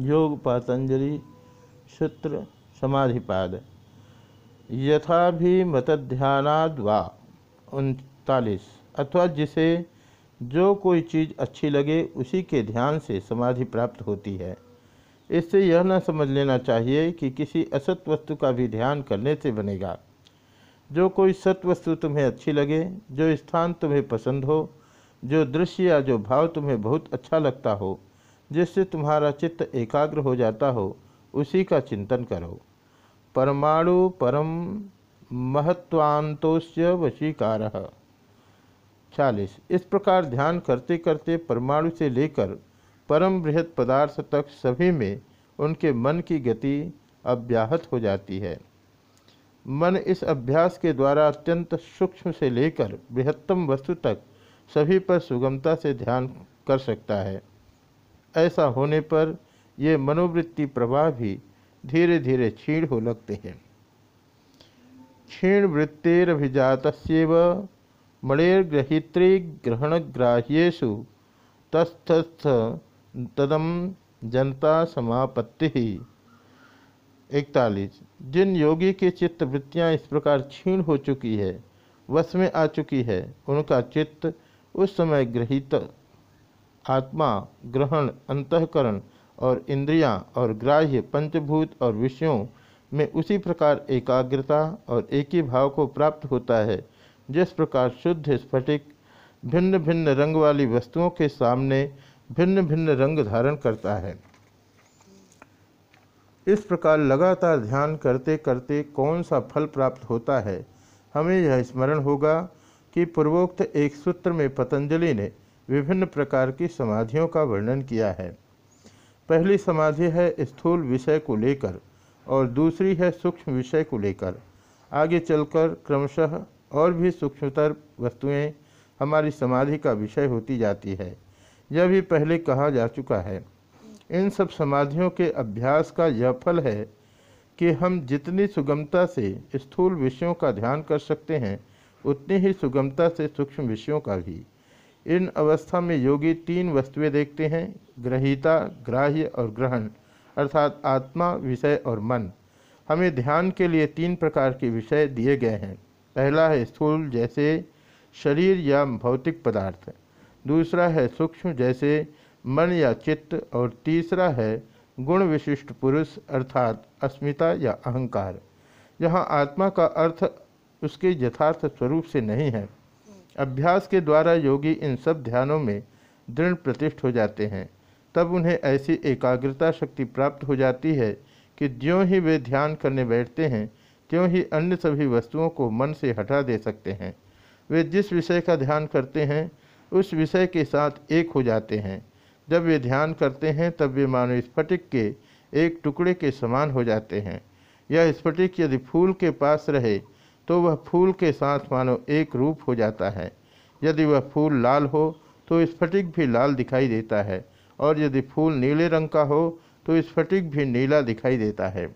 योग पातंजलि सूत्र समाधिपाद। यथा भी मतध्यानाद वा उनतालीस, अथवा जिसे जो कोई चीज़ अच्छी लगे, उसी के ध्यान से समाधि प्राप्त होती है। इससे यह न समझ लेना चाहिए कि किसी असत वस्तु का भी ध्यान करने से बनेगा। जो कोई सत वस्तु तुम्हें अच्छी लगे, जो स्थान तुम्हें पसंद हो, जो दृश्य या जो भाव तुम्हें बहुत अच्छा लगता हो जिससे तुम्हारा चित्त एकाग्र हो जाता हो, उसी का चिंतन करो। परमाणु परम महत्वांतोस्य वशीकार। चालीस। इस प्रकार ध्यान करते करते परमाणु से लेकर परम बृहद पदार्थ तक सभी में उनके मन की गति अव्याहत हो जाती है। मन इस अभ्यास के द्वारा अत्यंत सूक्ष्म से लेकर बृहत्तम वस्तु तक सभी पर सुगमता से ध्यान कर सकता है। ऐसा होने पर ये मनोवृत्ति प्रवाह भी धीरे धीरे क्षीण हो लगते हैं। क्षीण वृत्तिरभिजात मणिर्ग्रहित्री ग्रहणग्राह्यु तस्थस्थ तदम जनता समापत्ति। ही इकतालीस। जिन योगी की चित्त वृत्तियाँ इस प्रकार क्षीण हो चुकी है, वश में आ चुकी है, उनका चित्त उस समय ग्रहित आत्मा, ग्रहण, अंतकरण और इंद्रियाँ और ग्राह्य, पंचभूत और विषयों में उसी प्रकार एकाग्रता और एक भाव को प्राप्त होता है। जिस प्रकार शुद्ध, स्फटिक भिन्न भिन्न रंग वाली वस्तुओं के सामने भिन्न भिन्न रंग धारण करता है। इस प्रकार लगातार ध्यान करते करते कौन सा फल प्राप्त होता है? हमें यह स्मरण होगा कि पूर्वोक्त एक सूत्र में पतंजलि ने विभिन्न प्रकार की समाधियों का वर्णन किया है। पहली समाधि है स्थूल विषय को लेकर और दूसरी है सूक्ष्म विषय को लेकर। आगे चलकर क्रमशः और भी सूक्ष्मतर वस्तुएँ हमारी समाधि का विषय होती जाती है। यह भी पहले कहा जा चुका है। इन सब समाधियों के अभ्यास का यह फल है कि हम जितनी सुगमता से स्थूल विषयों का ध्यान कर सकते हैं, उतनी ही सुगमता से सूक्ष्म विषयों का भी। इन अवस्था में योगी तीन वस्तुएँ देखते हैं, ग्रहिता, ग्राह्य और ग्रहण, अर्थात आत्मा, विषय और मन। हमें ध्यान के लिए तीन प्रकार के विषय दिए गए हैं। पहला है स्थूल, जैसे शरीर या भौतिक पदार्थ। दूसरा है सूक्ष्म, जैसे मन या चित्त। और तीसरा है गुण विशिष्ट पुरुष, अर्थात अस्मिता या अहंकार। यहाँ आत्मा का अर्थ उसके यथार्थ स्वरूप से नहीं है। अभ्यास के द्वारा योगी इन सब ध्यानों में दृढ़ प्रतिष्ठ हो जाते हैं। तब उन्हें ऐसी एकाग्रता शक्ति प्राप्त हो जाती है कि ज्यों ही वे ध्यान करने बैठते हैं, त्यों ही अन्य सभी वस्तुओं को मन से हटा दे सकते हैं। वे जिस विषय का ध्यान करते हैं, उस विषय के साथ एक हो जाते हैं। जब वे ध्यान करते हैं, तब वे मानव स्फटिक के एक टुकड़े के समान हो जाते हैं। यह स्फटिक यदि फूल के पास रहे तो वह फूल के साथ मानो एक रूप हो जाता है। यदि वह फूल लाल हो तो स्फटिक भी लाल दिखाई देता है, और यदि फूल नीले रंग का हो तो स्फटिक भी नीला दिखाई देता है।